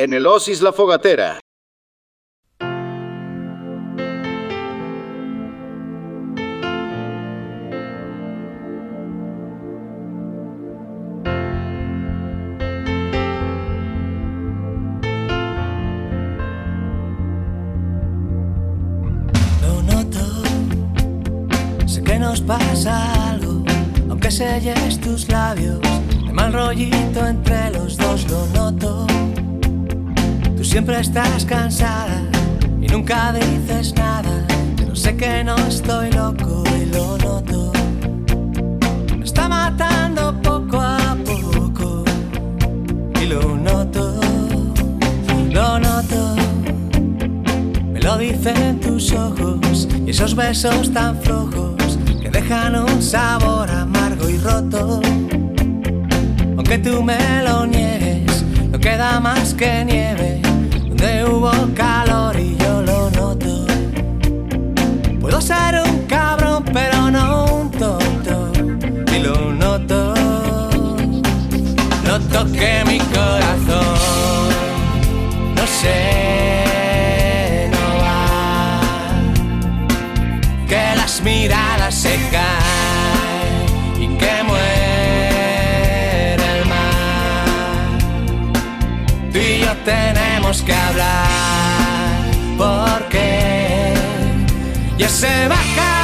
En el Osis La Fogatera. Sé que nos pasa algo, aunque selles tus labios, de mal rollito entre los dos lo noto. Siempre estás cansada y nunca dices nada, pero sé que no estoy loco y lo noto. Me está matando poco a poco y lo noto, lo noto. Me lo dicen tus ojos y esos besos tan flojos que dejan un sabor amargo y roto. Aunque tú me lo niegues, no queda más que nieve donde hubo calor y yo lo noto. Puedo ser un cabrón, pero no un tonto y lo noto. Noto que mi corazón no sé, que hablar porque ya se va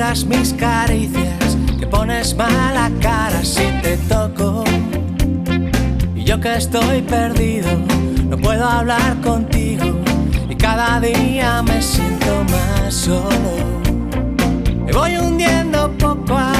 mis caricias, que pones mala cara si te toco. Y yo que estoy perdido, no puedo hablar contigo, y cada día me siento más solo. Me voy hundiendo poco a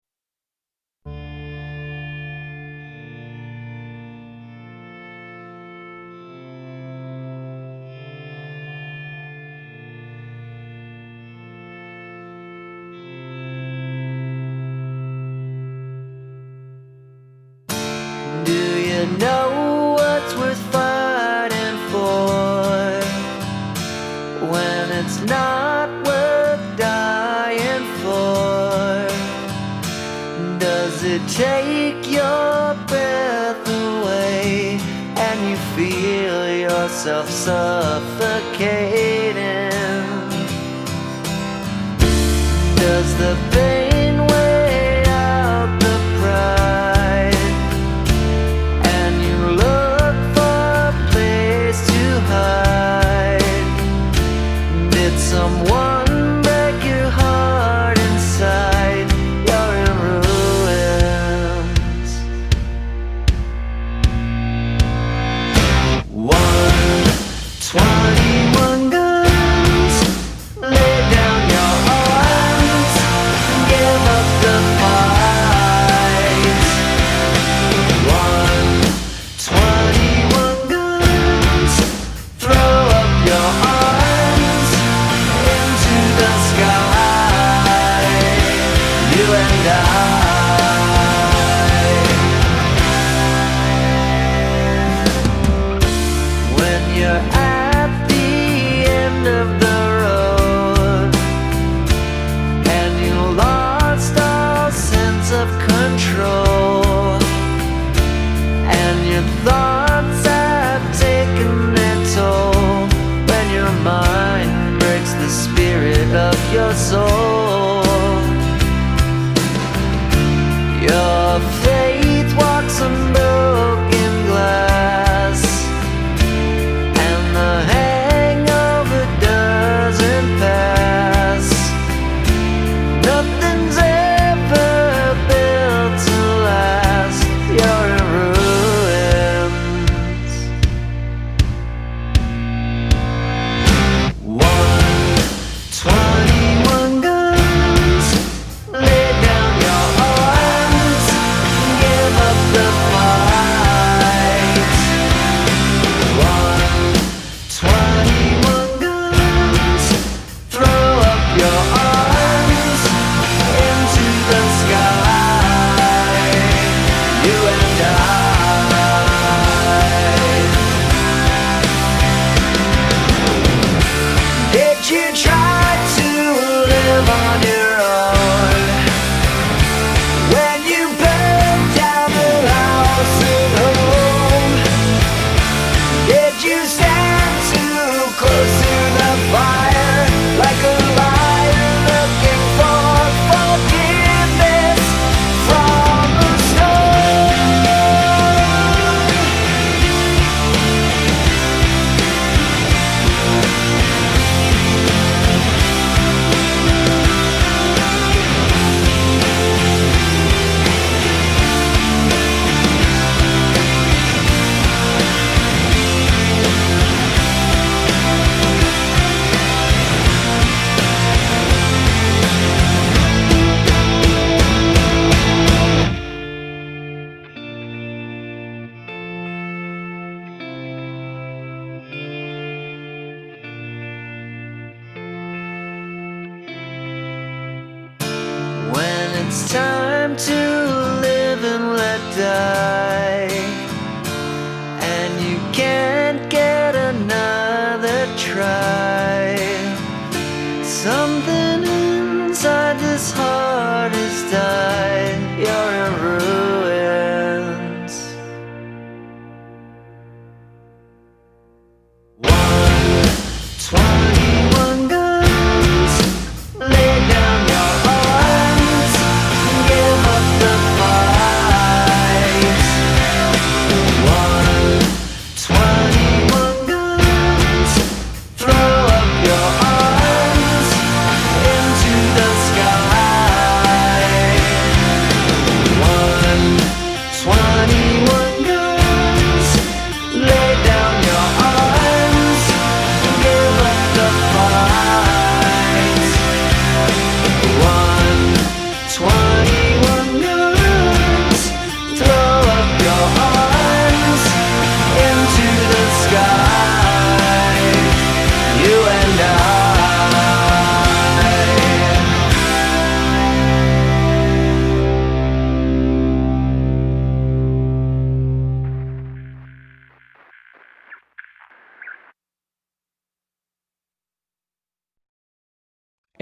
your soul.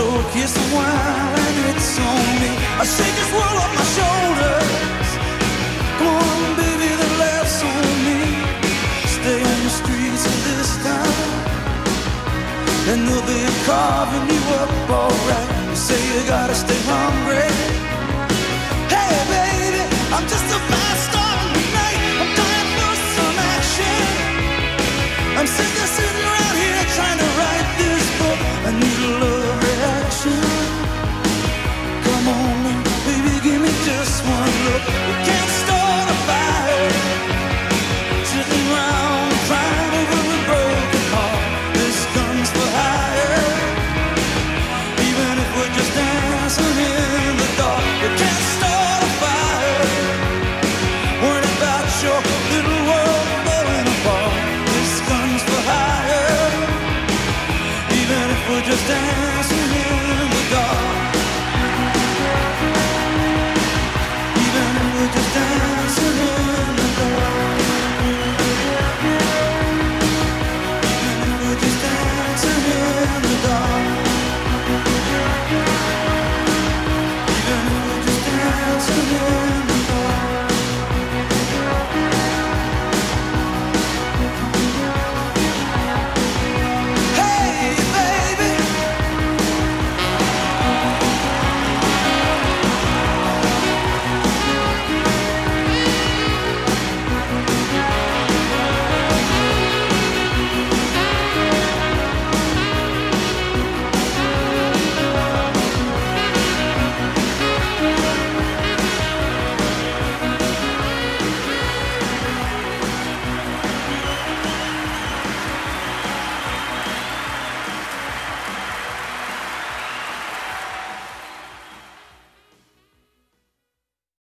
Yes, a while, and it's on me. I shake this world off my shoulders. Come on, baby, the laughs on me. Stay on the streets of this town, and they'll be carving you up alright. You say you gotta stay hungry. Hey, baby, I'm just a fast star tonight. I'm dying for some action. I'm sick of sitting around here trying to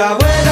Vuela, vuela.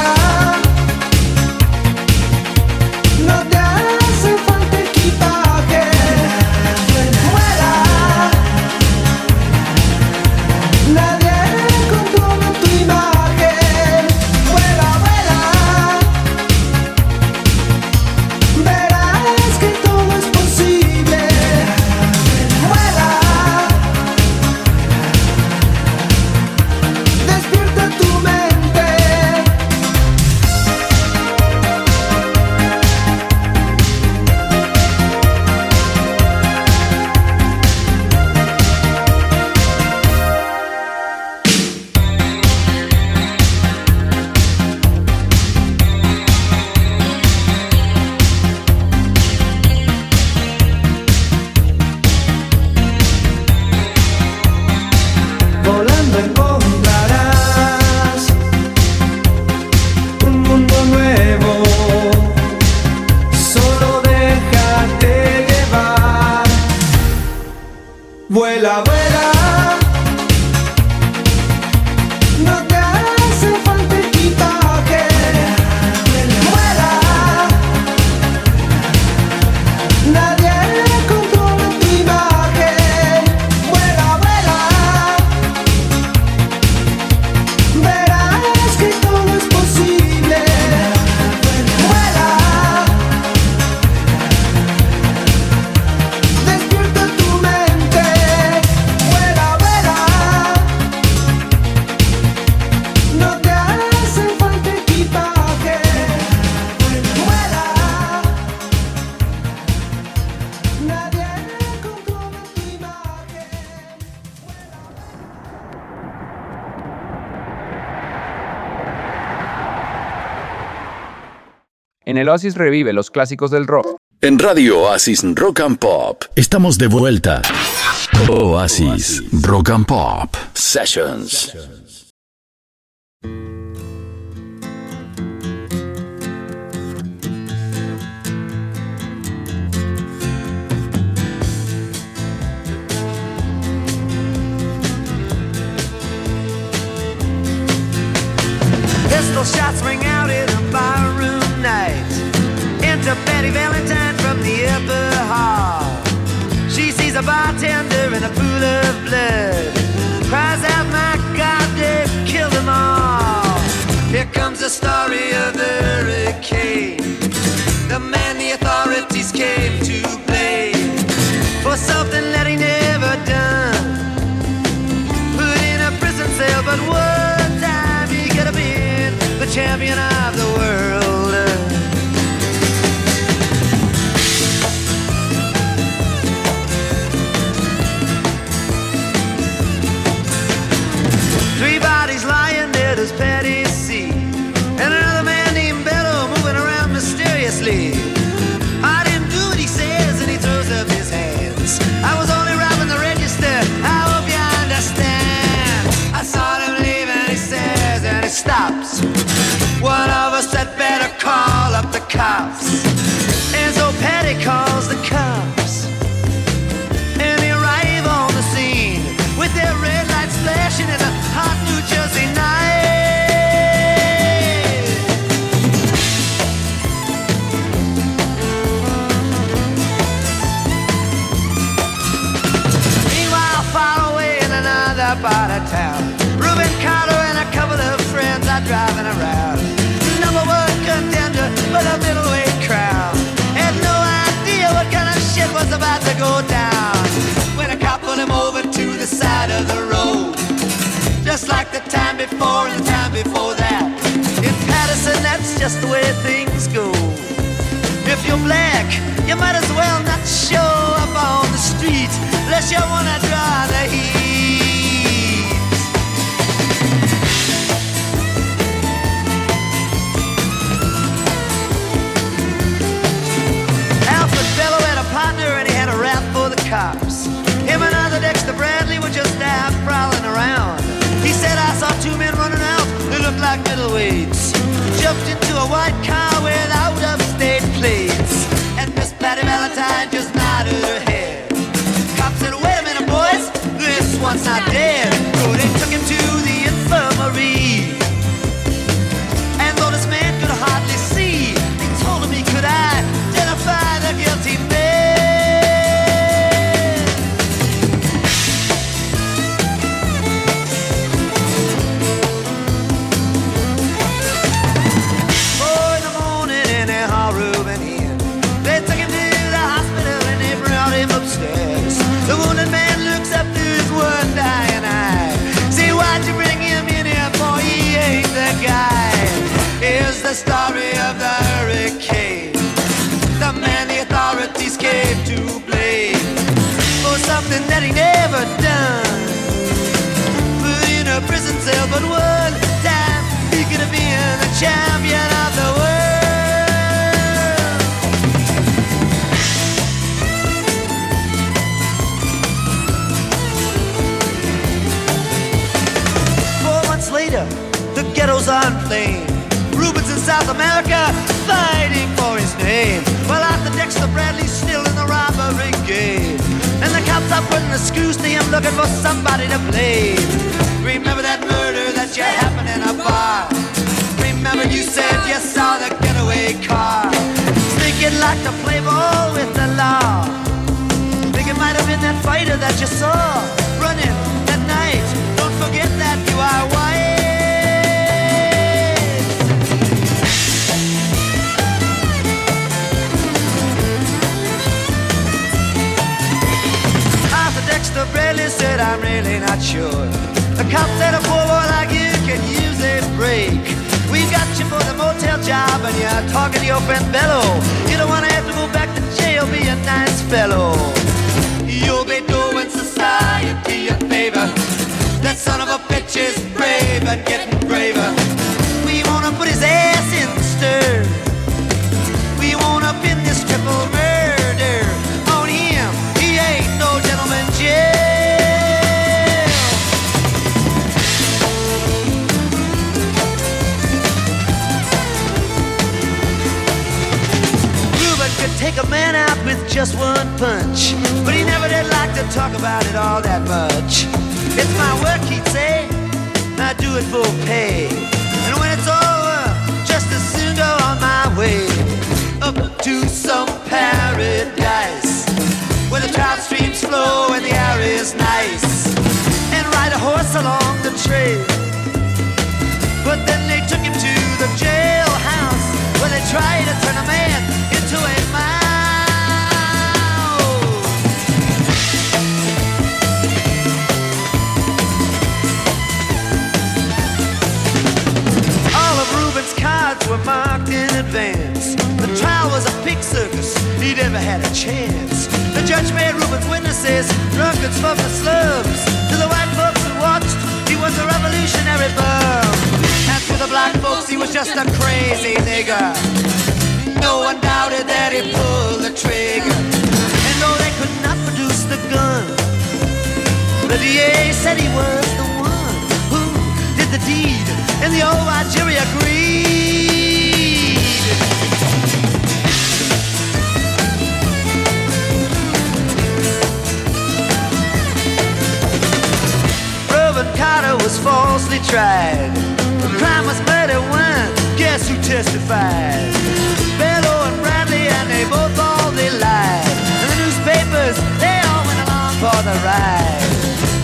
El Oasis revive los clásicos del rock. En Radio Oasis Rock and Pop estamos de vuelta. Oasis Rock and Pop Sessions. Pistol shots ring out Betty Valentine from the upper hall. She sees a bartender in a pool of blood. Cries out, my God, they've killed them all. Here comes the story of the hurricane. The man the authorities came to blame for something that he never done put in a prison cell, but one time he could have been the champion of time before and the time before that. In Patterson, that's just the way things go. If you're black, you might as well not show up on the street unless you wanna draw the heat. Alfred Bello had a partner and he had a rap for the cops. Like middleweights. Jumped into a white car champion of the world. Four months later, the ghetto's on flame. Rubens in South America fighting for his name. While the Bradley's still in the robbery game. And the cops are putting the screws looking for somebody to blame. Remember that murder that you happened in a bar. Remember you said you saw the getaway car. Sneaking like to play ball with the law. Think it might have been that fighter that you saw running that night. Don't forget that you are white. Dexter Bradley said, I'm really not sure. The cop said a poor boy like you can use a break. The motel job and you're talking to your friend Bello. You don't want to have to go back to jail, be a nice fellow. You'll be doing society a favor. That son of a bitch is brave and getting man out with just one punch, but he never did like to talk about it all that much. It's my work, he'd say. I do it for pay, and when it's over, just as soon go on my way up to some paradise where the trout streams flow and the air is nice, and ride a horse along the trail. But then they took him to the jailhouse where they tried to turn a man into a mouse. Were marked in advance. The trial was a pig circus, he never had a chance. The judge made Ruben's witnesses drunkards from the slums. To the white folks who watched, he was a revolutionary bum. As for the black folks, he was just a crazy nigger. No one doubted that he pulled the trigger. And though they could not produce the gun, the DA said he was the one who did the deed, and the old jury agreed. Reuben Carter was falsely tried. The crime was murder one. Guess who testified? Bello and Bradley, and they both all they lied. And the newspapers, they all went along for the ride.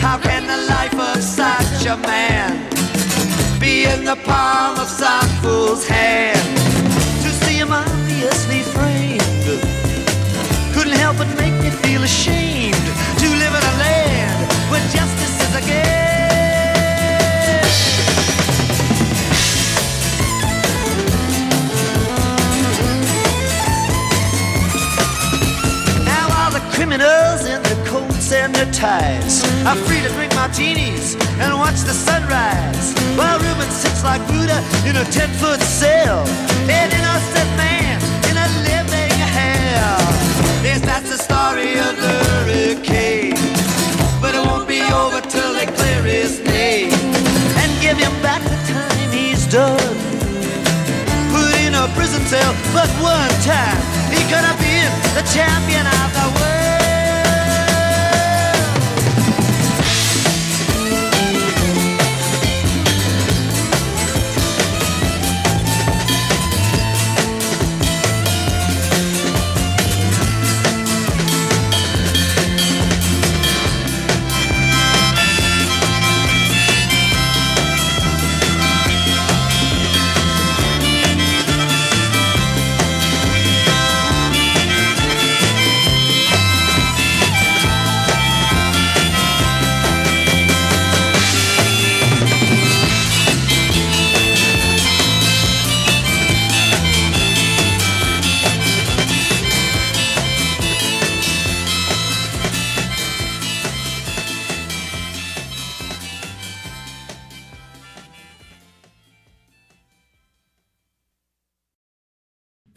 How can the life of such a man be in the palm of some fool's hand? To see him obviously framed couldn't help but make me feel ashamed to live in a land where justice is a game. Criminals in their coats and their ties are free to drink martinis and watch the sunrise. While Reuben sits like Buddha in a ten-foot cell, an innocent man in a living hell. Yes, that's the story of the hurricane. But it won't be over till they clear his name and give him back the time he's done put in a prison cell but one time. He could have been the champion of the world.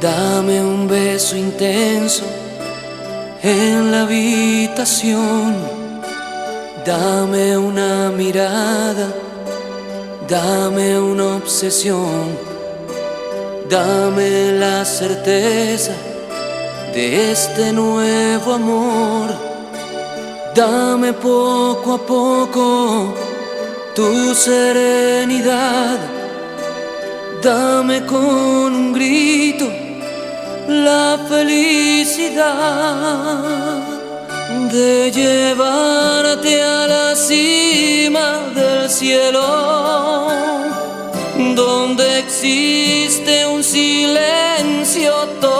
Dame un beso intenso en la habitación. Dame una mirada, dame una obsesión. Dame la certeza de este nuevo amor. Dame poco a poco tu serenidad Dame con un grito la felicidad de llevarte a la cima del cielo, donde existe un silencio total.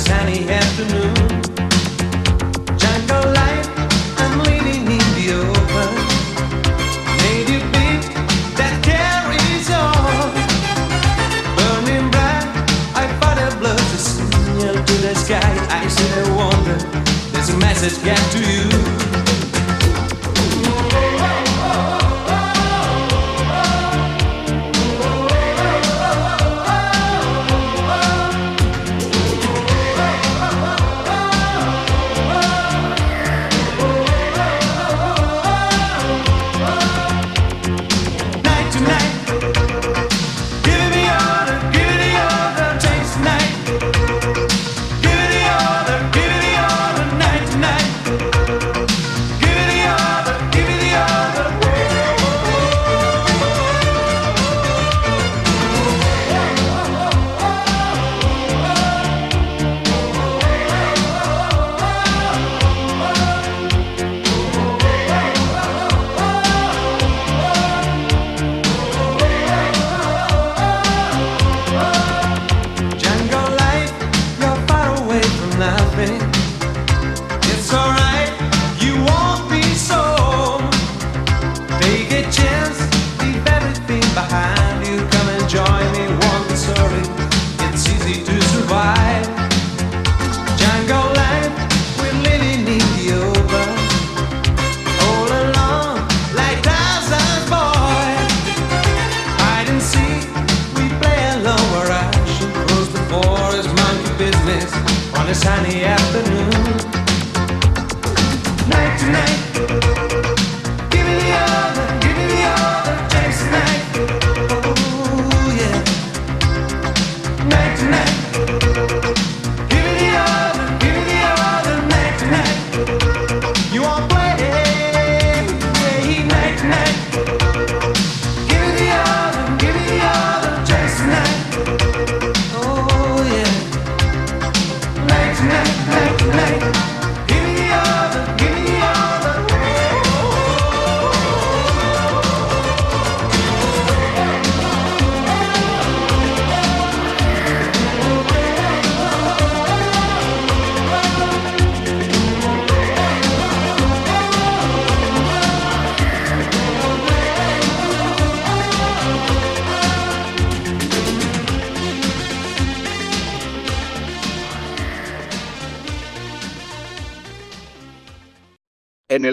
sunny afternoon. Jungle life, I'm living in the open. Native beat that carries on. Burning bright, I a blood signal to the sky. I wonder, message to you.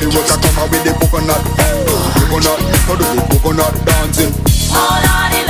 the water come out with the coconut. Coconut, now do the coconut dancing. All on.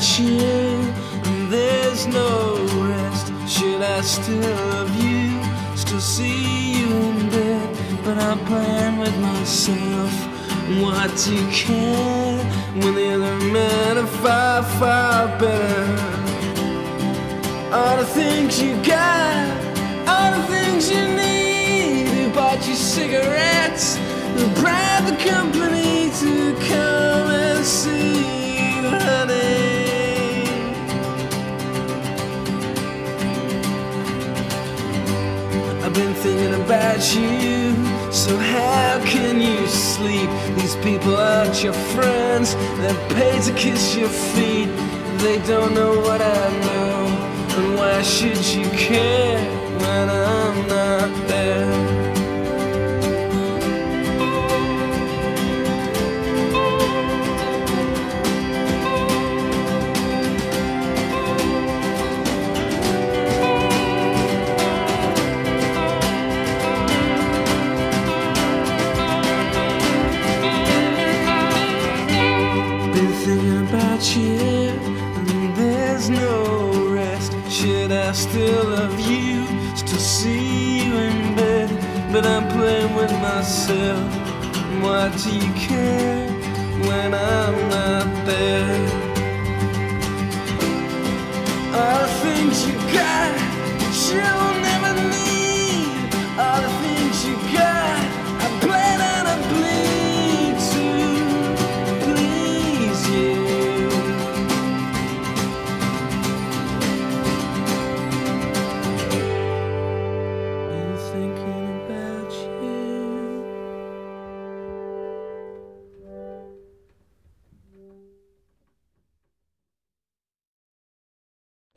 Cheer and there's no rest. Should I still love you? Still see you in bed, but I'm playing with myself. What do you care when the other men are far, far better? All the things you got, all the things you need. Who bought you cigarettes? Who bribed the company to come and see, honey? I've been thinking about you. So how can you sleep? These people aren't your friends. They're paid to kiss your feet. They don't know what I know. And why should you care when I'm not there? still of you, still see you in bed. But I'm playing with myself. Why do you care when I'm not there?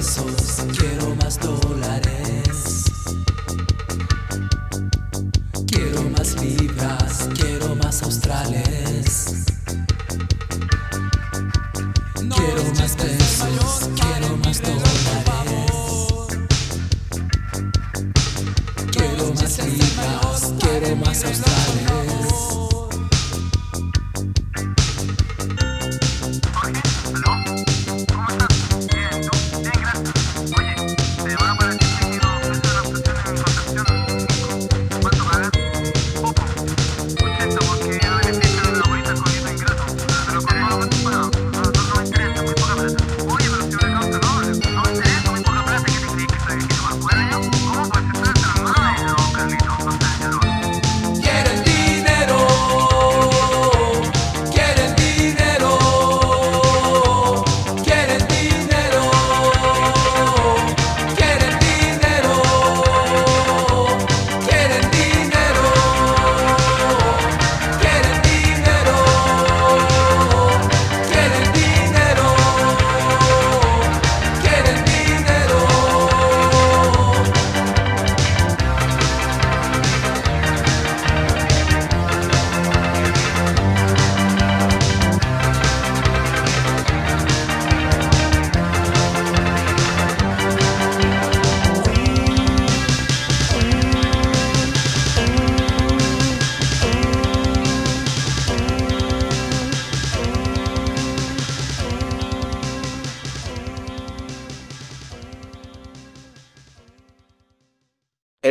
pesos, quiero más dólares.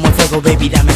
como fuego, baby, dame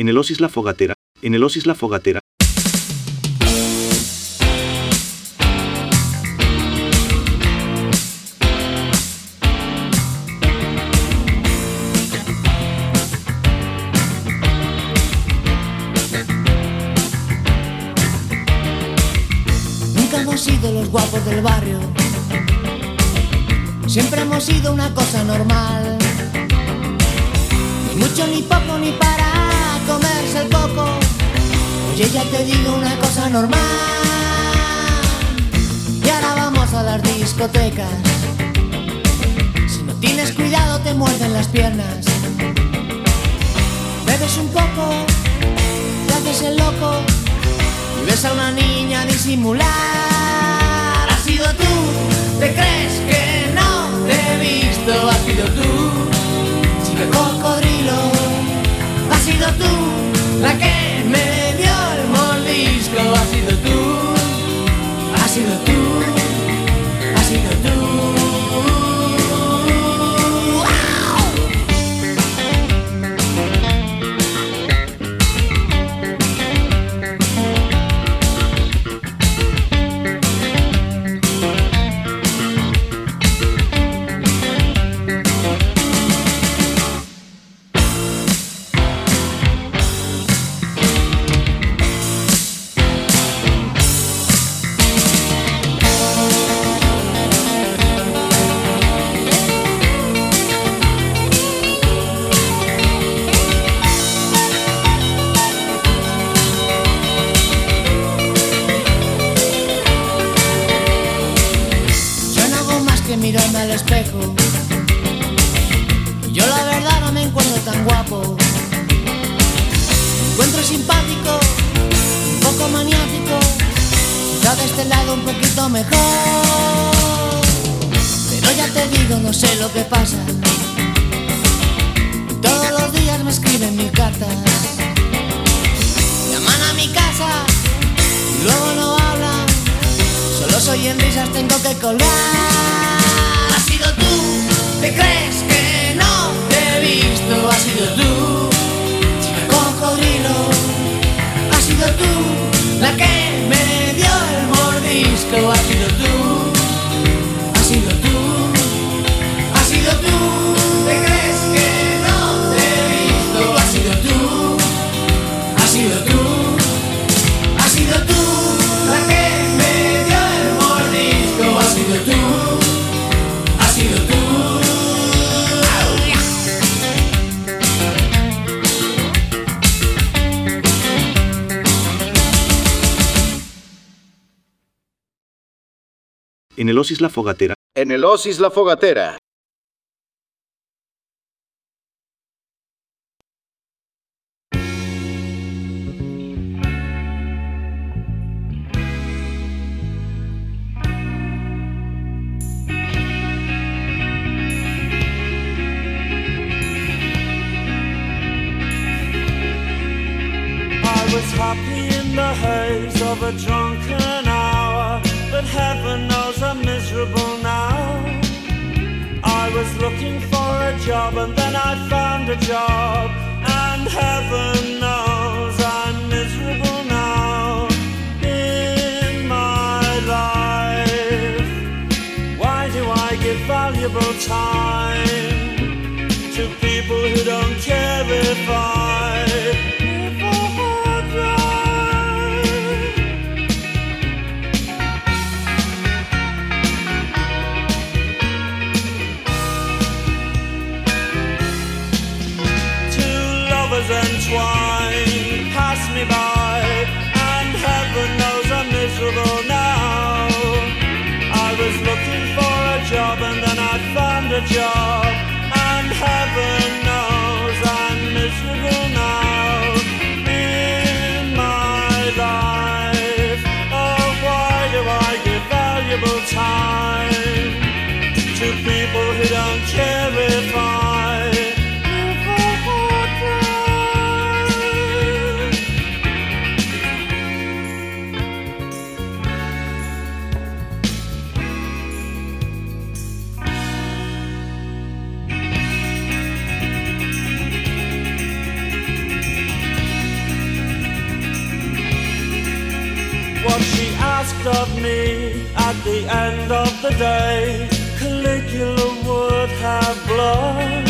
En el Osis La Fogatera, en el Osis La Fogatera, Nunca hemos sido los guapos del barrio. Siempre hemos sido una cosa normal. Ni mucho, ni poco, ni para comerse el coco. Oye, ya te digo una cosa normal. Y ahora vamos a las discotecas. Si no tienes cuidado, te muerden las piernas. Bebes un poco, te haces el loco. Y ves a una niña disimular. Has sido tú, te crees que no te he visto. Has sido tú, chica cocodrilo. Has sido tú, la que me dio el mordisco. Has sido tú, has sido tú, mirarme al espejo. Yo la verdad no me encuentro tan guapo. Me encuentro simpático, un poco maniático. Quizá de este lado un poquito mejor. Pero ya te digo, no sé lo que pasa. Todos los días me escriben mil cartas. Llaman a mi casa luego no hablan. Solo soy en risas, tengo que colgar. Te crees que no te he visto. Has sido tú, chica cocodrilo. Has sido tú, la que me dio el mordisco. Has sido tú, en el Osis La Fogatera, En el Osis La Fogatera. I was happy in the haze of a drunken job and then I found a job, job, day, Caligula would have blood.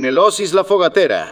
En el La Fogatera.